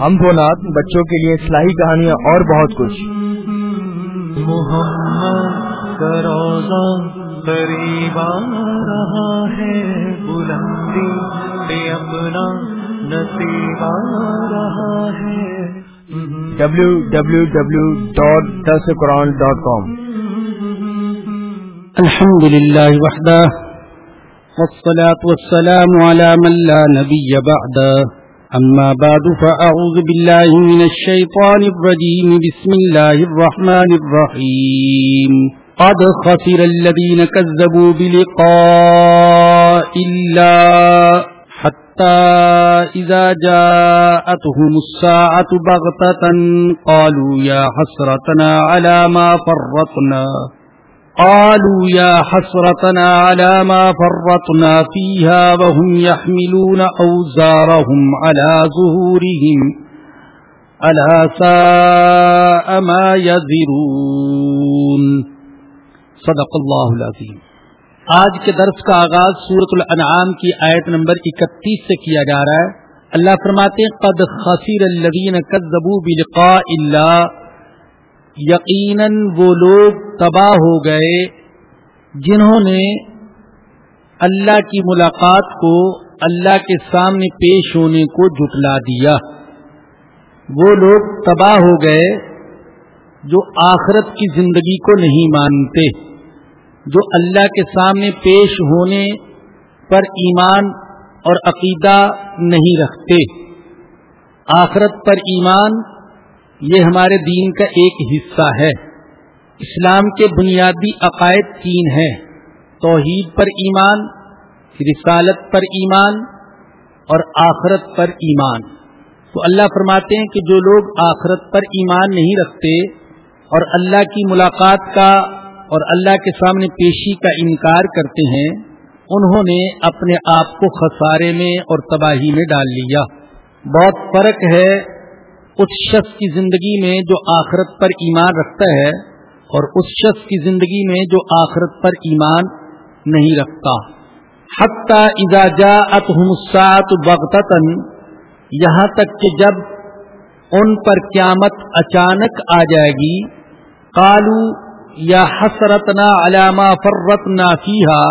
ہم دو نات بچوں کے لیے اصلاحی کہانیاں اور بہت کچھ۔ محمد روزہ قریب رہا ہے بلندی پہ اپنا نصیب آ رہا ہے۔ W W W dot this Quran dot com الحمد لله وحده والصلاة والسلام على من لا نبي بعده أما بعد، فأعوذ بالله من الشيطان الرجيم. بسم الله الرحمن الرحيم. قد خسر الذين كذبوا بلقاء الله حتى إذا جاءتهم الساعة بغتة قالوا يا حسرتنا على ما فرطنا. قالوا يا حسرتنا على ما فرطنا فيها وهم يحملون أوزارهم على ظهورهم ألا ساء ما يذرون. صدق الله العظيم. آج کے درس کا آغاز سورت الانعام کی آیت نمبر اکتیس سے کیا جا رہا ہے. اللہ فرماتے ہیں، قد خسیر الذین کذبوا بلقاء اللہ یقیناً وہ لوگ تباہ ہو گئے، جنہوں نے اللہ کی ملاقات کو اللہ کے سامنے پیش ہونے کو جٹلا دیا۔ وہ لوگ تباہ ہو گئے جو آخرت کی زندگی کو نہیں مانتے، جو اللہ کے سامنے پیش ہونے پر ایمان اور عقیدہ نہیں رکھتے۔ آخرت پر ایمان یہ ہمارے دین کا ایک حصہ ہے۔ اسلام کے بنیادی عقائد تین ہیں توحید پر ایمان، رسالت پر ایمان اور آخرت پر ایمان۔ تو اللہ فرماتے ہیں کہ جو لوگ آخرت پر ایمان نہیں رکھتے اور اللہ کی ملاقات کا اور اللہ کے سامنے پیشی کا انکار کرتے ہیں، انہوں نے اپنے آپ کو خسارے میں اور تباہی میں ڈال لیا۔ بہت فرق ہے اس شخص کی زندگی میں جو آخرت پر ایمان رکھتا ہے اور اس شخص کی زندگی میں جو آخرت پر ایمان نہیں رکھتا۔ حتیٰ اجاجا اتحمسات بغتن یہاں تک کہ جب ان پر قیامت اچانک آ جائے گی کالو یا حسرتنا علامہ فرتنا فیحا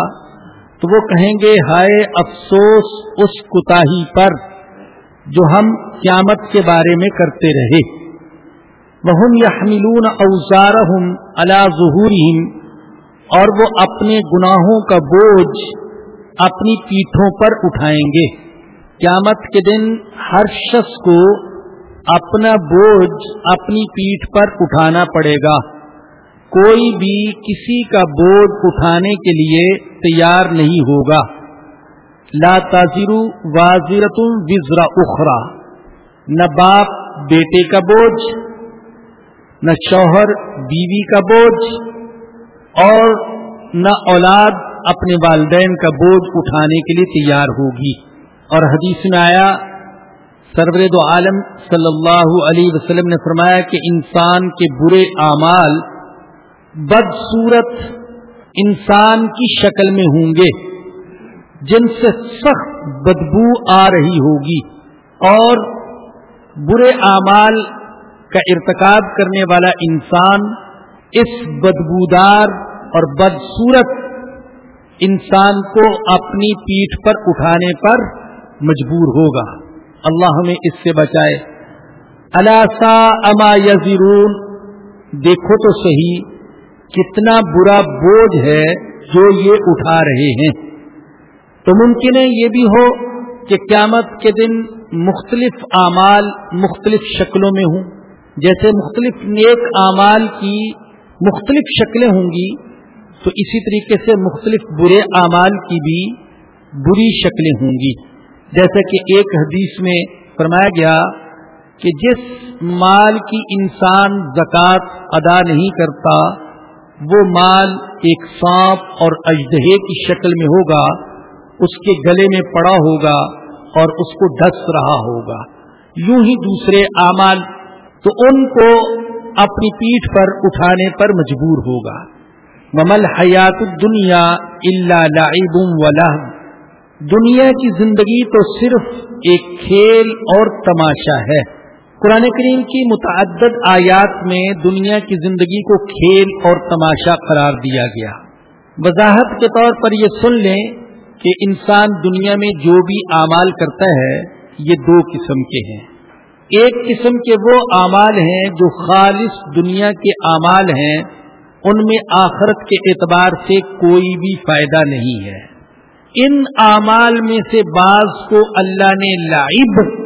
تو وہ کہیں گے، ہائے افسوس اس کوتاہی پر جو ہم قیامت کے بارے میں کرتے رہے۔ وہ یحملون اوزارہم علی ظہورہم اور وہ اپنے گناہوں کا بوجھ اپنی پیٹھوں پر اٹھائیں گے۔ قیامت کے دن ہر شخص کو اپنا بوجھ اپنی پیٹھ پر اٹھانا پڑے گا۔ کوئی بھی کسی کا بوجھ اٹھانے کے لیے تیار نہیں ہوگا۔ لا تاثر واضرت وزرا اخرا نہ باپ بیٹے کا بوجھ نہ شوہر، بیوی کا بوجھ، اور نہ اولاد اپنے والدین کا بوجھ اٹھانے کے لیے تیار ہوگی۔ اور حدیث میں آیا، سرور دو عالم صلی اللہ علیہ وسلم نے فرمایا کہ انسان کے برے اعمال بدصورت انسان کی شکل میں ہوں گے، جن سے سخت بدبو آ رہی ہوگی۔ اور برے اعمال کا ارتکاب کرنے والا انسان، اس بدبودار اور بدصورت انسان کو اپنی پیٹھ پر اٹھانے پر مجبور ہوگا۔ اللہ ہمیں اس سے بچائے۔ الاسا اما یزرون، دیکھو تو صحیح، کتنا برا بوجھ ہے جو یہ اٹھا رہے ہیں۔ تو ممکن ہے یہ بھی ہو کہ قیامت کے دن مختلف اعمال مختلف شکلوں میں ہوں۔ جیسے مختلف نیک اعمال کی مختلف شکلیں ہوں گی، تو اسی طریقے سے مختلف برے اعمال کی بھی بری شکلیں ہوں گی۔ جیسے کہ ایک حدیث میں فرمایا گیا کہ جس مال کی انسان زکوٰۃ ادا نہیں کرتا، وہ مال ایک سانپ اور اجدہے کی شکل میں ہوگا، اس کے گلے میں پڑا ہوگا اور اس کو ڈس رہا ہوگا۔ یوں ہی دوسرے اعمال تو ان کو اپنی پیٹھ پر اٹھانے پر مجبور ہوگا۔ ممل حیات دنیا اللہ لعب و دنیا کی زندگی تو صرف ایک کھیل اور تماشا ہے۔ قرآن کریم کی متعدد آیات میں دنیا کی زندگی کو کھیل اور تماشا قرار دیا گیا۔ وضاحت کے طور پر یہ سن لیں کہ انسان دنیا میں جو بھی اعمال کرتا ہے، یہ دو قسم کے ہیں۔ ایک قسم کے وہ اعمال ہیں جو خالص دنیا کے اعمال ہیں، ان میں آخرت کے اعتبار سے کوئی بھی فائدہ نہیں ہے۔ ان اعمال میں سے بعض کو اللہ نے لائب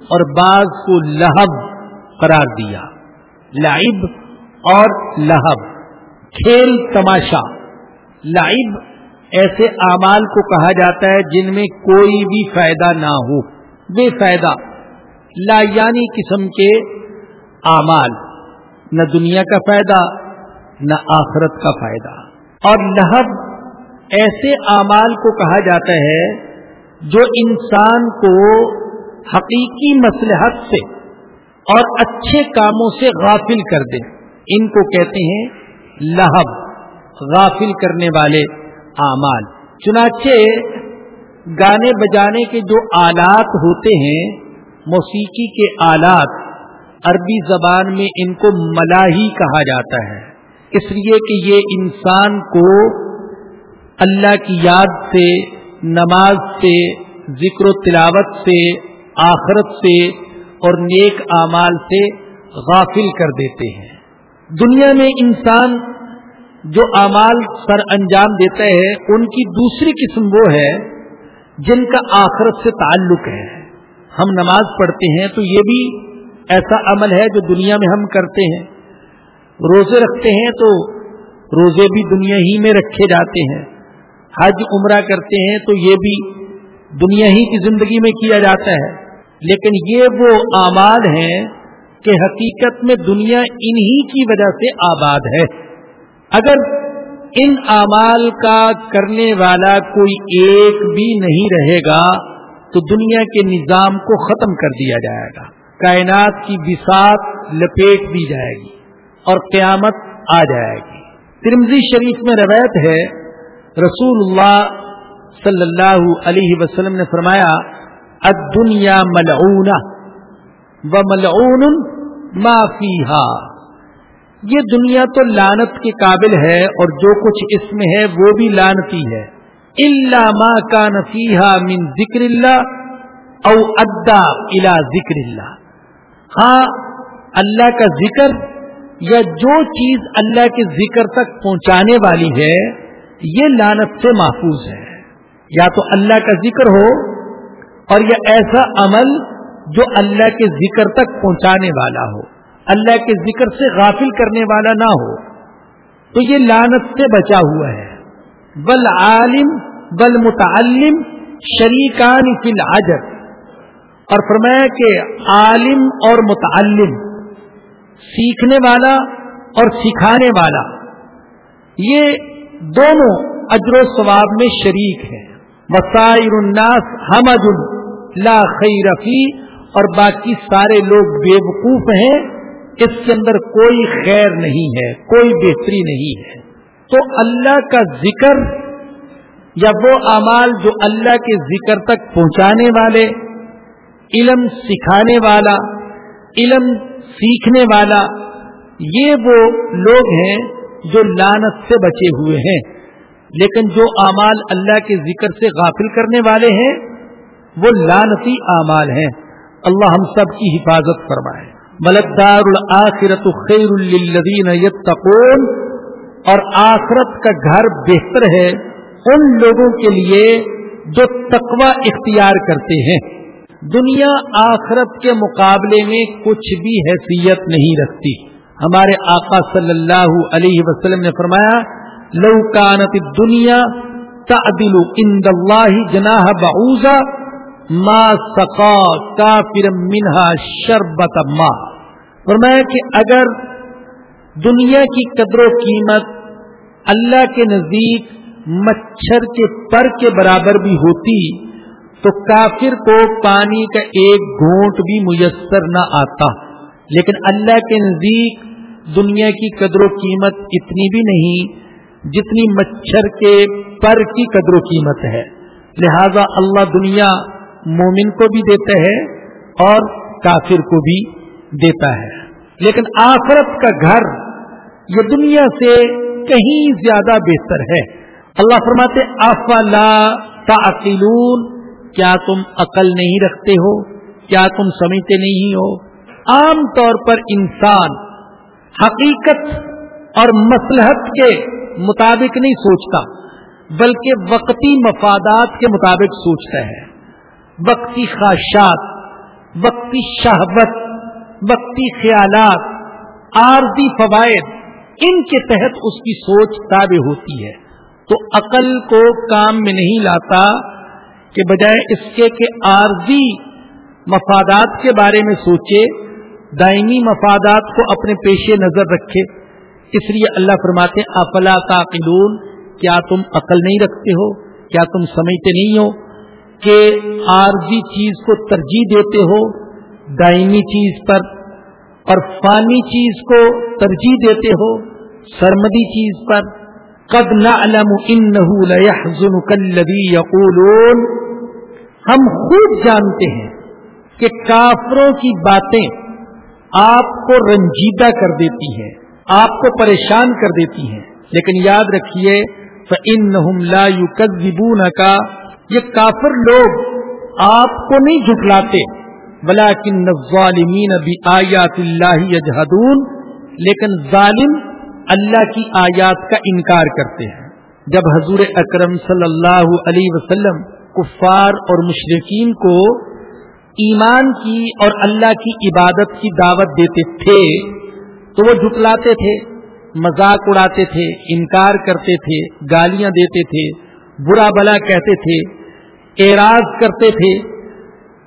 اور بعض کو لہب قرار دیا۔ لائب اور لہب، کھیل تماشا۔ لائب ایسے اعمال کو کہا جاتا ہے جن میں کوئی بھی فائدہ نہ ہو۔ بے فائدہ۔ لا یعنی قسم کے اعمال، نہ دنیا کا فائدہ، نہ آخرت کا فائدہ۔ اور لہب ایسے اعمال کو کہا جاتا ہے جو انسان کو حقیقی مسلحت سے اور اچھے کاموں سے غافل کر دے۔ ان کو کہتے ہیں لہب، غافل کرنے والے اعمال۔ چنانچہ گانے بجانے کے جو آلات ہوتے ہیں موسیقی کے آلات عربی زبان میں ان کو ملاحی کہا جاتا ہے۔ اس لیے کہ یہ انسان کو اللہ کی یاد سے، نماز سے، ذکر و تلاوت سے، آخرت سے اور نیک اعمال سے غافل کر دیتے ہیں۔ دنیا میں انسان جو اعمال سر انجام دیتا ہے، ان کی دوسری قسم وہ ہے جن کا آخرت سے تعلق ہے۔ ہم نماز پڑھتے ہیں تو یہ بھی ایسا عمل ہے جو دنیا میں ہم کرتے ہیں۔ روزے رکھتے ہیں تو روزے بھی دنیا ہی میں رکھے جاتے ہیں۔ حج عمرہ کرتے ہیں تو یہ بھی دنیا ہی کی زندگی میں کیا جاتا ہے۔ لیکن یہ وہ اعمال ہیں کہ حقیقت میں دنیا انہی کی وجہ سے آباد ہے۔ اگر ان اعمال کا کرنے والا کوئی ایک بھی نہیں رہے گا تو دنیا کے نظام کو ختم کر دیا جائے گا۔ کائنات کی بساط لپیٹ دی جائے گی اور قیامت آ جائے گی۔ ترمزی شریف میں روایت ہے رسول اللہ صلی اللہ علیہ وسلم نے فرمایا دنیا ملعونہ و ملعون ما فیہا۔ یہ دنیا تو لانت کے قابل ہے اور جو کچھ اس میں ہے وہ بھی لانتی ہے۔ اللہ ما کا نفیحہ من ذکر اللہ او ادا الا ذکر اللہ ہاں اللہ کا ذکر یا جو چیز اللہ کے ذکر تک پہنچانے والی ہے، یہ لانت سے محفوظ ہے۔ یا تو اللہ کا ذکر ہو اور یہ ایسا عمل جو اللہ کے ذکر تک پہنچانے والا ہو۔ اللہ کے ذکر سے غافل کرنے والا نہ ہو۔ تو یہ لانت سے بچا ہوا ہے۔ بل عالم بل متعلم شریکان فی العجر۔ اور فرمایا کہ عالم اور متعلم، سیکھنے والا اور سکھانے والا، یہ دونوں اجر و ثواب میں شریک ہیں۔ مسائر الناس حمد لا خیر فی، اور باقی سارے لوگ بے وقوف ہیں۔ اس کے اندر کوئی خیر نہیں ہے، کوئی بہتری نہیں ہے۔ تو اللہ کا ذکر یا وہ اعمال جو اللہ کے ذکر تک پہنچانے والے، علم سکھانے والا، علم سیکھنے والا، یہ وہ لوگ ہیں جو لانت سے بچے ہوئے ہیں۔ لیکن جو اعمال اللہ کے ذکر سے غافل کرنے والے ہیں، وہ لانتی اعمال ہیں۔ اللہ ہم سب کی حفاظت فرمائے۔ ملکدار الآخرت خیر للذین یتقون۔ اور آخرت کا گھر بہتر ہے ان لوگوں کے لیے جو تقوی اختیار کرتے ہیں۔ دنیا آخرت کے مقابلے میں کچھ بھی حیثیت نہیں رکھتی۔ ہمارے آقا صلی اللہ علیہ وسلم نے فرمایا، لو کانت دنیا تعدل عند اللہ جناح بعوزہ ما سقا کافر منہا شربت ما فرمایا کہ اگر دنیا کی قدر و قیمت اللہ کے نزدیک مچھر کے پر کے برابر بھی ہوتی، تو کافر کو پانی کا ایک گھونٹ بھی میسر نہ آتا۔ لیکن اللہ کے نزدیک دنیا کی قدر و قیمت اتنی بھی نہیں جتنی مچھر کے پر کی قدر و قیمت ہے۔ لہذا اللہ دنیا مومن کو بھی دیتا ہے اور کافر کو بھی دیتا ہے۔ لیکن آخرت کا گھر یہ دنیا سے کہیں زیادہ بہتر ہے۔ اللہ فرماتے افلا تعقلون؟ کیا تم عقل نہیں رکھتے ہو؟ کیا تم سمجھتے نہیں ہو؟ عام طور پر انسان حقیقت اور مسلحت کے مطابق نہیں سوچتا، بلکہ وقتی مفادات کے مطابق سوچتا ہے۔ وقتی خواہشات، وقتی شہبت وقتی خیالات، عارضی فوائد، ان کے تحت اس کی سوچ تابع ہوتی ہے۔ تو عقل کو کام میں نہیں لاتا کہ بجائے اس کے کہ عارضی مفادات کے بارے میں سوچے، دائمی مفادات کو اپنے پیش نظر رکھے۔ اس لیے اللہ فرماتے افلا تعقلون؟ کیا تم عقل نہیں رکھتے ہو؟ کیا تم سمجھتے نہیں ہو کہ عارضی چیز کو ترجیح دیتے ہو؟ دائمی چیز پر اور فانی چیز کو ترجیح دیتے ہو، سرمدی چیز پر۔ قد نعلم انه ليحزنك الذي يقولون ہم خود جانتے ہیں کہ کافروں کی باتیں آپ کو رنجیدہ کر دیتی ہیں، آپ کو پریشان کر دیتی ہیں۔ لیکن یاد رکھیے، فَإِنَّهُمْ لَا يُكَذِّبُونَ کا یہ کافر لوگ آپ کو نہیں جھٹلاتے۔ بلاکن الظالمین بآیات اللہ یجہدون، لیکن ظالم اللہ کی آیات کا انکار کرتے ہیں۔ جب حضور اکرم صلی اللہ علیہ وسلم کفار اور مشرقین کو ایمان کی اور اللہ کی عبادت کی دعوت دیتے تھے، تو وہ جھٹلاتے تھے، مذاق اڑاتے تھے، انکار کرتے تھے، گالیاں دیتے تھے، برا بلا کہتے تھے، اعراض کرتے تھے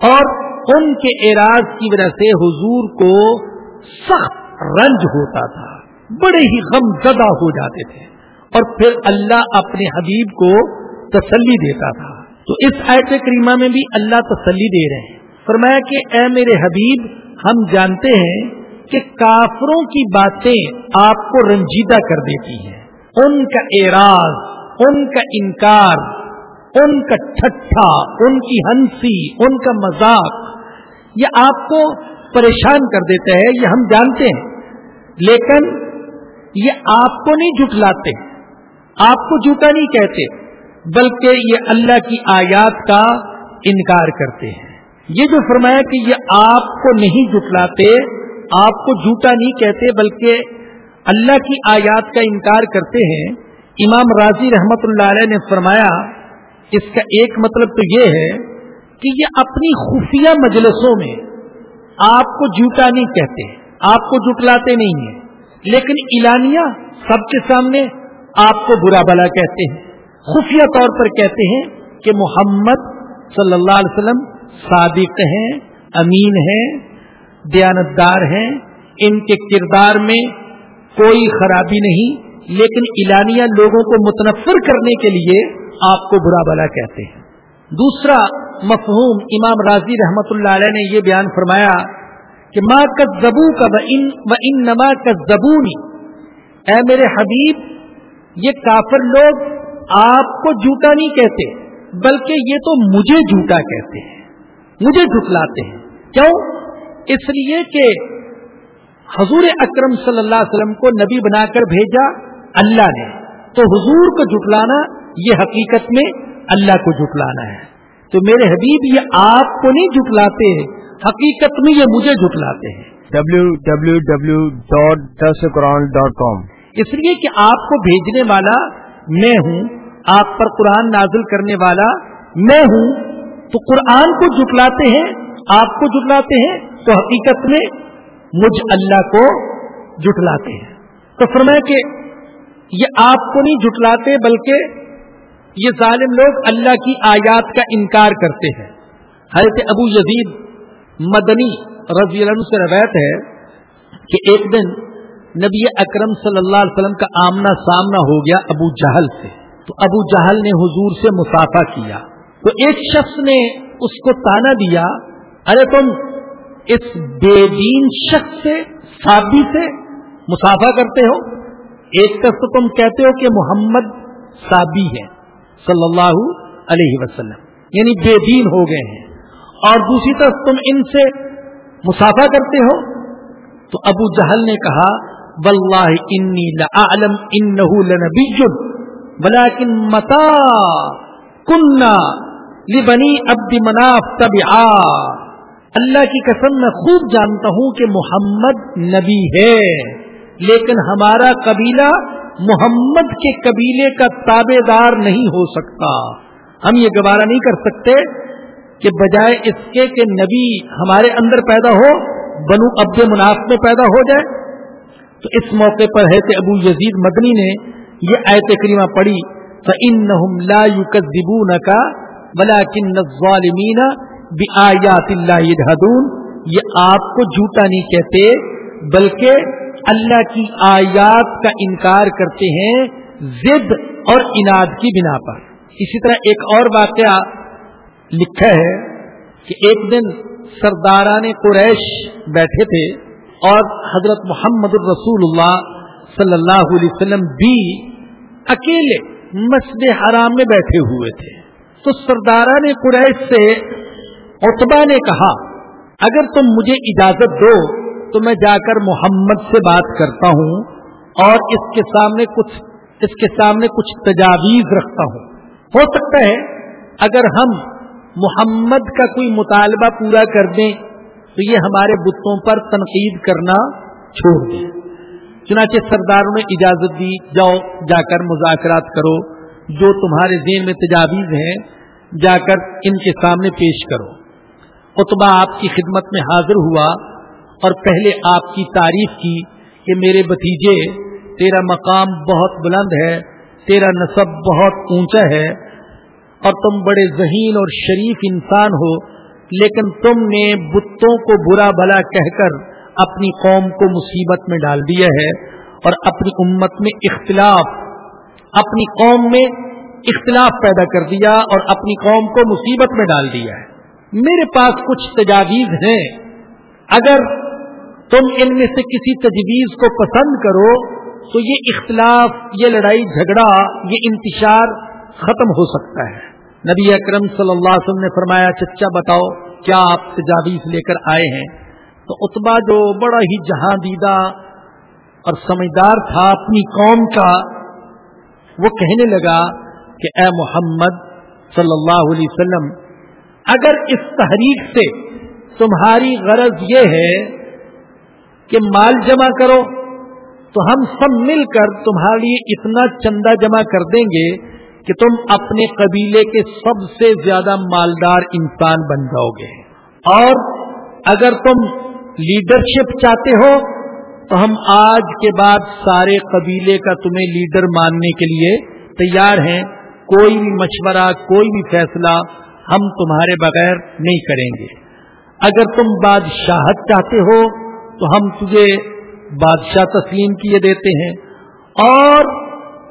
اور ان کے اعراض کی وجہ سے حضور کو سخت رنج ہوتا تھا، بڑے ہی غم زدہ ہو جاتے تھے۔ اور پھر اللہ اپنے حبیب کو تسلی دیتا تھا۔ تو اس آیت کریمہ میں بھی اللہ تسلی دے رہے ہیں۔ فرمایا کہ اے میرے حبیب، ہم جانتے ہیں کہ کافروں کی باتیں آپ کو رنجیدہ کر دیتی ہیں۔ ان کا اعراض، ان کا انکار، ان کا ٹھٹھا، ان کی ہنسی، ان کا مذاق یہ آپ کو پریشان کر دیتا ہے یہ ہم جانتے ہیں۔ لیکن یہ آپ کو نہیں جھٹلاتے، آپ کو جھوٹا نہیں کہتے، بلکہ یہ اللہ کی آیات کا انکار کرتے ہیں۔ یہ جو فرمایا کہ یہ آپ کو نہیں جھٹلاتے، آپ کو جھوٹا نہیں کہتے، بلکہ اللہ کی آیات کا انکار کرتے ہیں۔ امام راضی رحمت اللہ علیہ نے فرمایا، اس کا ایک مطلب تو یہ ہے کہ یہ اپنی خفیہ مجلسوں میں آپ کو جھوٹا نہیں کہتے، آپ کو جھٹلاتے نہیں ہیں۔ لیکن اعلانیہ سب کے سامنے آپ کو برا بلا کہتے ہیں۔ خفیہ طور پر کہتے ہیں کہ محمد صلی اللہ علیہ وسلم صادق ہیں، امین ہیں، دیانتدار ہیں۔ ان کے کردار میں کوئی خرابی نہیں، لیکن اعلانیہ لوگوں کو متنفر کرنے کے لیے آپ کو برا بلا کہتے ہیں۔ دوسرا مفہوم امام راضی رحمت اللہ علیہ نے یہ بیان فرمایا کہ ماں کا زبو کا و ان نما کا زبونی اے میرے حبیب، یہ کافر لوگ آپ کو جھوٹا نہیں کہتے، بلکہ یہ تو مجھے جھوٹا کہتے ہیں، مجھے جھٹلاتے ہیں۔ کیوں؟ اس لیے کہ حضور اکرم صلی اللہ علیہ وسلم کو نبی بنا کر بھیجا اللہ نے۔ تو حضور کو جھٹلانا یہ حقیقت میں اللہ کو جھٹلانا ہے۔ تو میرے حبیب یہ آپ کو نہیں جھٹلاتے حقیقت میں یہ مجھے جھٹلاتے ہیں۔ W W W dot this Quran dot com اس لیے کہ آپ کو بھیجنے والا میں ہوں آپ پر قرآن نازل کرنے والا میں ہوں تو قرآن کو جھٹلاتے ہیں آپ کو جھٹلاتے ہیں تو حقیقت میں مجھ اللہ کو جھٹلاتے ہیں۔ تو فرمایا کہ یہ آپ کو نہیں جھٹلاتے بلکہ یہ ظالم لوگ اللہ کی آیات کا انکار کرتے ہیں۔ حضرت ابو یزید مدنی رضی اللہ عنہ سے روایت ہے کہ ایک دن نبی اکرم صلی اللہ علیہ وسلم کا آمنا سامنا ہو گیا ابو جہل سے۔ تو ابو جہل نے حضور سے مسافہ کیا۔ تو ایک شخص نے اس کو تانا دیا۔ ارے تم اس بے دین شخص سے سابی سے مسافہ کرتے ہو۔ ایک طرف تو تم کہتے ہو کہ محمد سابی ہے۔ صلی اللہ علیہ وسلم یعنی بے دین ہو گئے ہیں۔ اور دوسری طرف تم ان سے مسافہ کرتے ہو؟ تو ابو جہل نے کہا، واللہ انی لعلم انہو لنبی ولیکن متا کننا لبنی عبد مناف تبعا۔ اللہ کی قسم، میں خوب جانتا ہوں کہ محمد نبی ہے، لیکن ہمارا قبیلہ محمد کے قبیلے کا تابے دار نہیں ہو سکتا۔ ہم یہ گوارا نہیں کر سکتے کہ بجائے اس کے کہ نبی ہمارے اندر پیدا ہو، بنو عبد مناف میں پیدا ہو جائے۔ تو اس موقع پر ہے کہ ابو یزید مدنی نے یہ آیت کریمہ پڑھی، فَإِنَّهُمْ لَا يُكَذِّبُونَكَ وَلَكِنَّ الظَّالِمِينَ بِآيَاتِ اللَّهِ يَدْهَدُونَ یہ آپ کو جھوٹا نہیں کہتے، بلکہ اللہ کی آیات کا انکار کرتے ہیں زد اور اناد کی بنا پر۔ اسی طرح ایک اور واقعہ لکھا ہے کہ ایک دن سرداران قریش بیٹھے تھے اور حضرت محمد الرسول اللہ صلی اللہ علیہ وسلم بھی اکیلے مسجد حرام میں بیٹھے ہوئے تھے۔ تو سردارہ نے قریش سے اتبا نے کہا، اگر تم مجھے اجازت دو تو میں جا کر محمد سے بات کرتا ہوں اور اس کے سامنے کچھ اس کے سامنے کچھ تجاویز رکھتا ہوں۔ ہو سکتا ہے اگر ہم محمد کا کوئی مطالبہ پورا کر دیں تو یہ ہمارے بتوں پر تنقید کرنا چھوڑ دیں۔ چنانچہ سرداروں نے اجازت دی، جاؤ، جا کر مذاکرات کرو۔ جو تمہارے ذہن میں تجاویز ہیں، جا کر ان کے سامنے پیش کرو۔ اتبا آپ کی خدمت میں حاضر ہوا۔ اور پہلے آپ کی تعریف کی کہ میرے بتیجے تیرا مقام بہت بلند ہے، تیرا نصب بہت اونچا ہے، اور تم بڑے ذہین اور شریف انسان ہو، لیکن تم نے بتوں کو برا بلا کہہ کر اپنی قوم کو مصیبت میں ڈال دیا ہے، اور اپنی امت میں اختلاف، اپنی قوم میں اختلاف پیدا کر دیا اور اپنی قوم کو مصیبت میں ڈال دیا ہے۔ میرے پاس کچھ تجاویز ہیں۔ اگر تم ان میں سے کسی تجویز کو پسند کرو، تو یہ اختلاف، یہ لڑائی جھگڑا، یہ انتشار ختم ہو سکتا ہے۔ نبی اکرم صلی اللہ علیہ وسلم نے فرمایا، چچا بتاؤ، کیا آپ تجاویز لے کر آئے ہیں؟ تو اتبا جو بڑا ہی جہاں دیدہ اور سمجھدار تھا اپنی قوم کا، وہ کہنے لگا کہ اے محمد صلی اللہ علیہ وسلم، اگر اس تحریک سے تمہاری غرض یہ ہے کہ مال جمع کرو تو ہم سب مل کر تمہاری اتنا چندہ جمع کر دیں گے کہ تم اپنے قبیلے کے سب سے زیادہ مالدار انسان بن جاؤ گے۔ اور اگر تم لیڈرشپ چاہتے ہو تو ہم آج کے بعد سارے قبیلے کا تمہیں لیڈر ماننے کے لیے تیار ہیں۔ کوئی بھی مشورہ، کوئی بھی فیصلہ ہم تمہارے بغیر نہیں کریں گے۔ اگر تم بادشاہت چاہتے ہو تو ہم تجھے بادشاہ تسلیم کیے دیتے ہیں۔ اور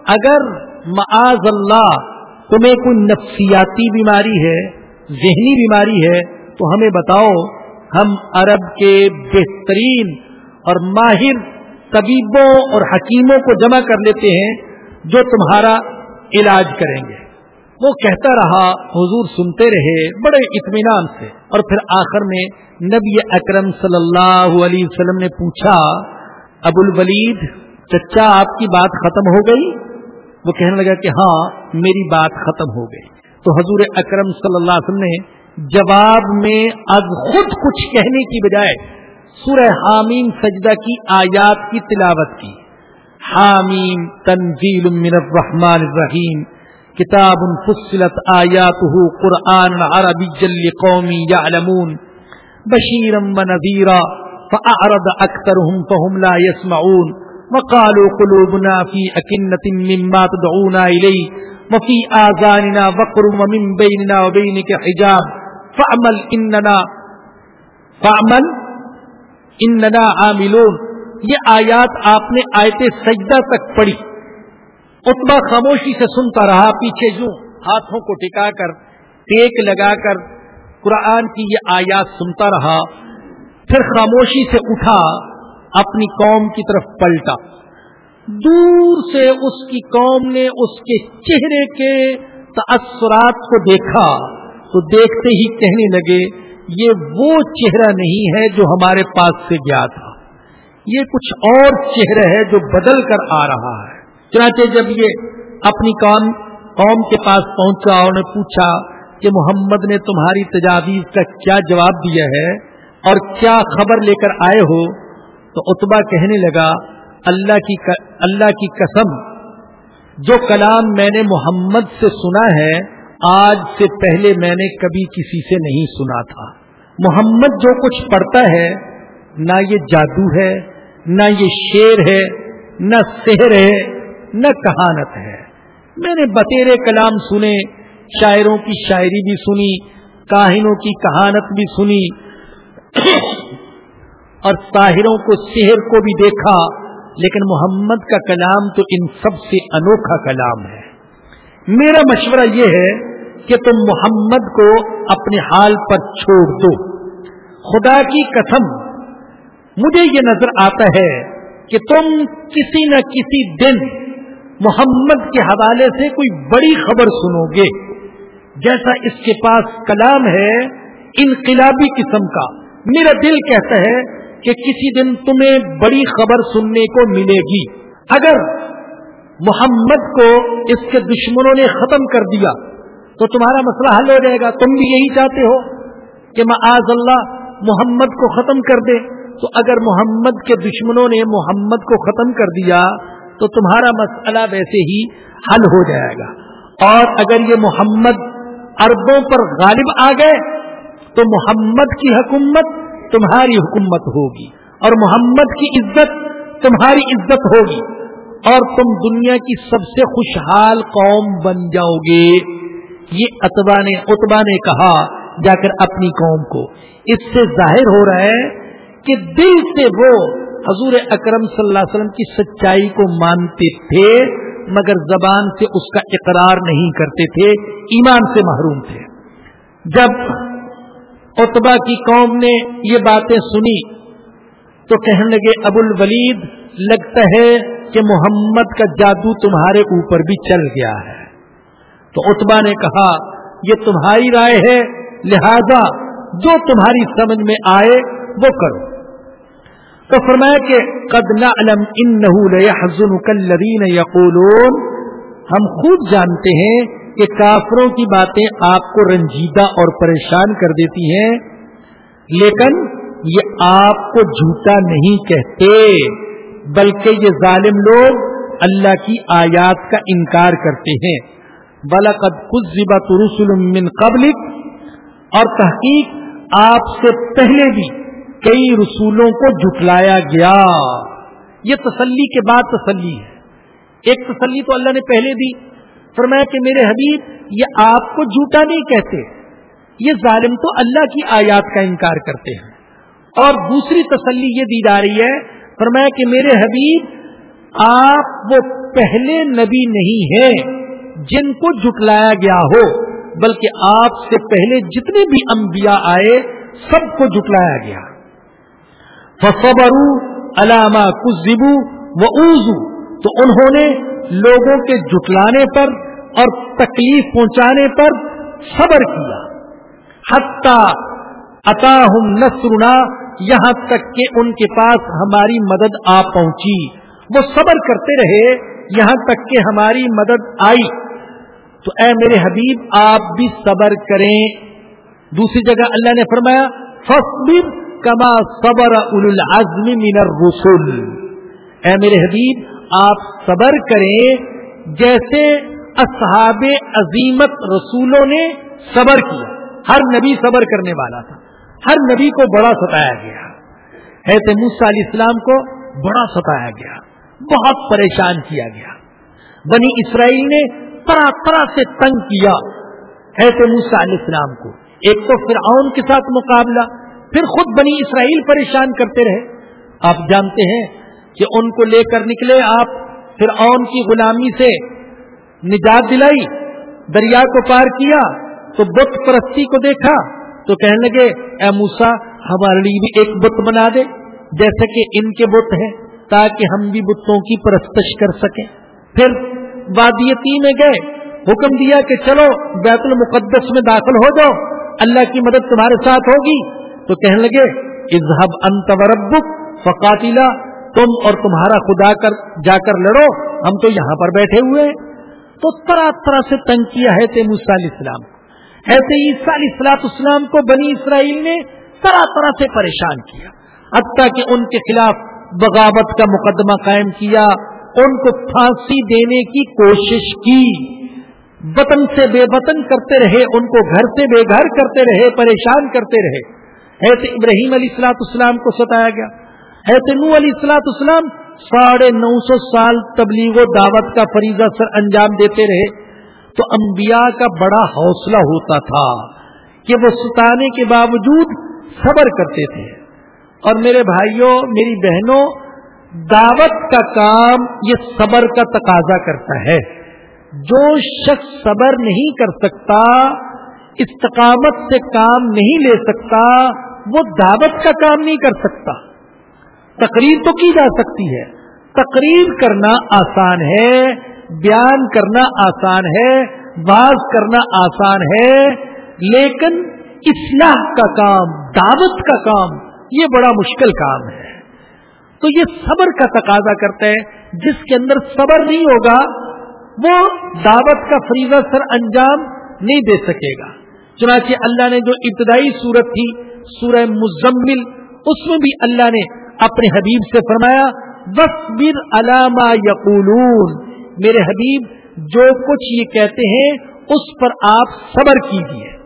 اگر معاذ اللہ تمہیں کوئی نفسیاتی بیماری ہے، ذہنی بیماری ہے، تو ہمیں بتاؤ، ہم عرب کے بہترین اور ماہر طبیبوں اور حکیموں کو جمع کر لیتے ہیں جو تمہارا علاج کریں گے۔ وہ کہتا رہا، حضور سنتے رہے بڑے اطمینان سے۔ اور پھر آخر میں نبی اکرم صلی اللہ علیہ وسلم نے پوچھا، ابو الولید، چچا آپ کی بات ختم ہو گئی؟ وہ کہنے لگا کہ ہاں میری بات ختم ہو گئی۔ تو حضور اکرم صلی اللہ علیہ وسلم نے جواب میں از خود کچھ کہنے کی بجائے سورہ حامیم سجدہ کی آیات کی تلاوت کی۔ حامیم تنزیل من الرحمن الرحیم۔ کتاب فصلت آیاته قرآن عربی لقوم یعلمون، بشیرا و نذیرا فأعرض اکثرهم فهم لا يسمعون وقالوا قلوبنا في أكنة مما تدعونا إليه وفي آذاننا وقر ومن بيننا وبينك حجاب فعمل اننا فعمل اننا عاملون۔ یہ آیات آپ نے آیت سجدہ تک پڑھی۔ اتبا خاموشی سے سنتا رہا، پیچھے جو ہاتھوں کو ٹکا کر، ٹیک لگا کر قرآن کی یہ آیات سنتا رہا، پھر خاموشی سے اٹھا، اپنی قوم کی طرف پلٹا۔ دور سے اس کی قوم نے اس کے چہرے کے تأثرات کو دیکھا، تو دیکھتے ہی کہنے لگے، یہ وہ چہرہ نہیں ہے جو ہمارے پاس سے گیا تھا۔ یہ کچھ اور چہرہ ہے جو بدل کر آ رہا ہے۔ چنانچہ جب یہ اپنی قوم قوم کے پاس پہنچا اور نے پوچھا کہ محمد نے تمہاری تجاویز کا کیا جواب دیا ہے اور کیا خبر لے کر آئے ہو، تو اتبا کہنے لگا، اللہ کی اللہ کی قسم، جو کلام میں نے محمد سے سنا ہے، آج سے پہلے میں نے کبھی کسی سے نہیں سنا تھا۔ محمد جو کچھ پڑھتا ہے، نہ یہ جادو ہے، نہ یہ شیر ہے، نہ سحر ہے نہ کہانت ہے۔ میں نے بتیرے کلام سنے، شاعروں کی شاعری بھی سنی، کاہنوں کی کہانت بھی سنی۔ اور طاہروں کو شہر کو بھی دیکھا، لیکن محمد کا کلام تو ان سب سے انوکھا کلام ہے۔ میرا مشورہ یہ ہے کہ تم محمد کو اپنے حال پر چھوڑ دو۔ خدا کی قسم، مجھے یہ نظر آتا ہے کہ تم کسی نہ کسی دن محمد کے حوالے سے کوئی بڑی خبر سنو گے۔ جیسا اس کے پاس کلام ہے، انقلابی قسم کا۔ میرا دل کہتا ہے کہ کسی دن تمہیں بڑی خبر سننے کو ملے گی۔ اگر محمد کو اس کے دشمنوں نے ختم کر دیا، تو تمہارا مسئلہ حل ہو جائے گا۔ تم بھی یہی چاہتے ہو کہ معاذ اللہ محمد کو ختم کر دے۔ تو اگر محمد کے دشمنوں نے محمد کو ختم کر دیا تو تمہارا مسئلہ ویسے ہی حل ہو جائے گا۔ اور اگر یہ محمد اربوں پر غالب آ گئے، تو محمد کی حکومت تمہاری حکومت ہوگی اور محمد کی عزت تمہاری عزت ہوگی۔ اور تم دنیا کی سب سے خوشحال قوم بن جاؤ گے۔ یہ اتبا نے اتبا نے کہا جا کر اپنی قوم کو۔ اس سے ظاہر ہو رہا ہے کہ دل سے وہ حضور اکرم صلی اللہ علیہ وسلم کی سچائی کو مانتے تھے، مگر زبان سے اس کا اقرار نہیں کرتے تھے، ایمان سے محروم تھے۔ جب اتبا کی قوم نے یہ باتیں سنی، تو کہنے لگے، ابو الولید، لگتا ہے کہ محمد کا جادو تمہارے اوپر بھی چل گیا ہے۔ تو اتبا نے کہا، یہ تمہاری رائے ہے، لہذا جو تمہاری سمجھ میں آئے، وہ کرو۔ تو فرمایا کہ قد نعلم انه ليحزنك الذين يقولون ہم خود جانتے ہیں کہ کافروں کی باتیں آپ کو رنجیدہ اور پریشان کر دیتی ہیں، لیکن یہ آپ کو جھوٹا نہیں کہتے، بلکہ یہ ظالم لوگ اللہ کی آیات کا انکار کرتے ہیں۔ بلقد کچھ رسول من قبل اور تحقیق آپ سے پہلے بھی کئی رسولوں کو جھٹلایا گیا۔ یہ تسلی کے بعد تسلی ہے۔ ایک تسلی تو اللہ نے پہلے دی۔ فرمایا کہ میرے حبیب، یہ آپ کو جھوٹا نہیں کہتے۔ یہ ظالم تو اللہ کی آیات کا انکار کرتے ہیں۔ اور دوسری تسلی یہ دی جا رہی ہے، فرمایا کہ میرے حبیب، آپ وہ پہلے نبی نہیں ہیں جن کو جھٹلایا گیا ہو، بلکہ آپ سے پہلے جتنے بھی انبیاء آئے، سب کو جھٹلایا گیا۔ فصبرو علامہ کزبو و اوزو تو انہوں نے لوگوں کے جٹلانے پر اور تکلیف پہنچانے پر صبر کیا۔ حتیٰ عطا نسرنا یہاں تک کہ ان کے پاس ہماری مدد آ پہنچی۔ وہ صبر کرتے رہے، یہاں تک کہ ہماری مدد آئی۔ تو اے میرے حبیب، آپ بھی صبر کریں۔ دوسری جگہ اللہ نے فرمایا فصبر کما صبر العزم من الرسل. اے میرے حبیب، آپ صبر کریں جیسے اصحاب عظیمت رسولوں نے صبر کیا۔ ہر نبی صبر کرنے والا تھا۔ ہر نبی کو بڑا ستایا گیا۔ حیرت موسا علیہ السلام کو بڑا ستایا گیا۔ بہت پریشان کیا گیا۔ بنی اسرائیل نے طرح طرح سے تنگ کیا۔ حیرت موسا علیہ السلام کو۔ ایک تو فرعون کے ساتھ مقابلہ پھر خود بنی اسرائیل پریشان کرتے رہے۔ آپ جانتے ہیں کہ ان کو لے کر نکلے آپ فرعون کی غلامی سے نجات دلائی، دریا کو پار کیا، تو بت پرستی کو دیکھا، تو کہنے لگے، اے موسا ہمارے لیے بھی ایک بت بنا دے، جیسے کہ ان کے بت ہیں، تاکہ ہم بھی بتوں کی پرستش کر سکیں۔ پھر وادیتی میں گئے، حکم دیا کہ چلو بیت المقدس میں داخل ہو جاؤ، اللہ کی مدد تمہارے ساتھ ہوگی۔ تو کہنے لگے اظہب انت وربک فقاتلا، تم اور تمہارا خدا کر، جا کر لڑو، ہم تو یہاں پر بیٹھے ہوئے ہیں. تو طرح طرح سے تنگ کیا ہے علیہ السلام۔ ایسے عیسیٰ علیہ السلاط اسلام کو بنی اسرائیل نے طرح طرح سے پریشان کیا۔ حتیٰ کہ ان کے خلاف بغاوت کا مقدمہ قائم کیا، ان کو پھانسی دینے کی کوشش کی۔ وطن سے بے وطن کرتے رہے، ان کو گھر سے بے گھر کرتے رہے، پریشان کرتے رہے۔ ایسے ابراہیم علیہ السلاط اسلام کو ستایا گیا۔ ایسے نو علیہ السلاط اسلام ساڑھے نو سو سال تبلیغ و دعوت کا فریضہ سر انجام دیتے رہے۔ تو انبیاء کا بڑا حوصلہ ہوتا تھا کہ وہ ستانے کے باوجود صبر کرتے تھے۔ اور میرے بھائیوں، میری بہنوں، دعوت کا کام یہ صبر کا تقاضا کرتا ہے۔ جو شخص صبر نہیں کر سکتا، استقامت سے کام نہیں لے سکتا وہ دعوت کا کام نہیں کر سکتا۔ تقریر تو کی جا سکتی ہے۔ تقریر کرنا آسان ہے، بیان کرنا آسان ہے باز کرنا آسان ہے، لیکن اصلاح کا کام، دعوت کا کام، یہ بڑا مشکل کام ہے۔ تو یہ صبر کا تقاضا کرتے ہیں جس کے اندر صبر نہیں ہوگا، وہ دعوت کا فریضہ سر انجام نہیں دے سکے گا۔ چنانچہ اللہ نے جو ابتدائی صورت تھی سورہ مزمل، اس میں بھی اللہ نے اپنے حبیب سے فرمایا وصبر علامہ یقولون میرے حبیب، جو کچھ یہ کہتے ہیں، اس پر آپ صبر کیجیے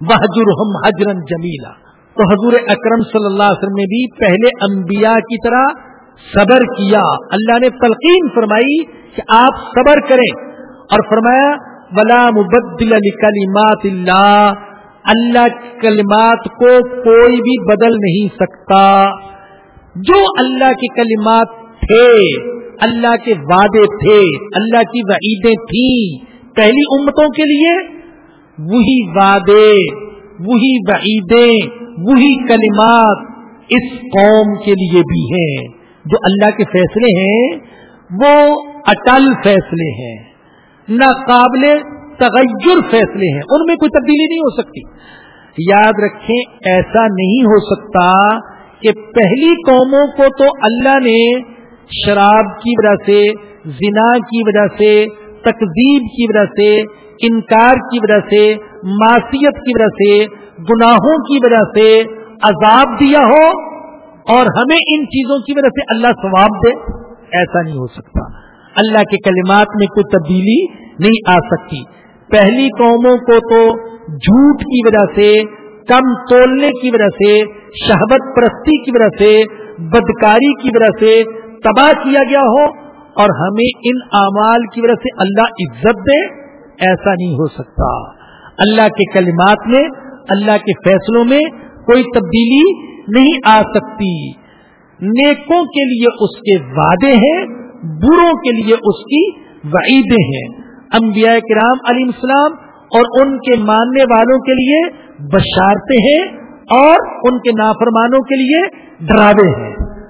بہجر ہم حجرن جمیلا تو حضور اکرم صلی اللہ علیہ وسلم نے بھی پہلے انبیاء کی طرح صبر کیا۔ اللہ نے تلقین فرمائی کہ آپ صبر کریں۔ اور فرمایا، ولا مبدل کلمات اللہ اللہ کی کلمات کو کوئی بھی بدل نہیں سکتا۔ جو اللہ کے کلمات تھے، اللہ کے وعدے تھے، اللہ کی وعیدیں تھیں پہلی امتوں کے لیے، وہی وعدے، وہی وعیدیں، وہی کلمات اس قوم کے لیے بھی ہیں۔ جو اللہ کے فیصلے ہیں، وہ اٹل فیصلے ہیں۔ ناقابل تغیر فیصلے ہیں، ان میں کوئی تبدیلی نہیں ہو سکتی۔ یاد رکھیں، ایسا نہیں ہو سکتا کہ پہلی قوموں کو تو اللہ نے شراب کی وجہ سے، زنا کی وجہ سے تقزیب کی وجہ سے، انکار کی وجہ سے، معصیت کی وجہ سے، گناہوں کی وجہ سے عذاب دیا ہو اور ہمیں ان چیزوں کی وجہ سے اللہ ثواب دے، ایسا نہیں ہو سکتا۔ اللہ کے کلمات میں کوئی تبدیلی نہیں آ سکتی۔ پہلی قوموں کو تو جھوٹ کی وجہ سے، کم تولنے کی وجہ سے شہبت پرستی کی وجہ سے، بدکاری کی وجہ سے تباہ کیا گیا ہو اور ہمیں ان اعمال کی وجہ سے اللہ عزت دے، ایسا نہیں ہو سکتا۔ اللہ کے کلمات میں، اللہ کے فیصلوں میں کوئی تبدیلی نہیں آ سکتی۔ نیکوں کے لیے اس کے وعدے ہیں، بروں کے لیے اس کی وعیدیں ہیں۔ انبیاء کرام علیہ السلام اور ان کے ماننے والوں کے لیے بشارتے ہیں اور ان کے نافرمانوں کے لیے ڈراوے ہیں۔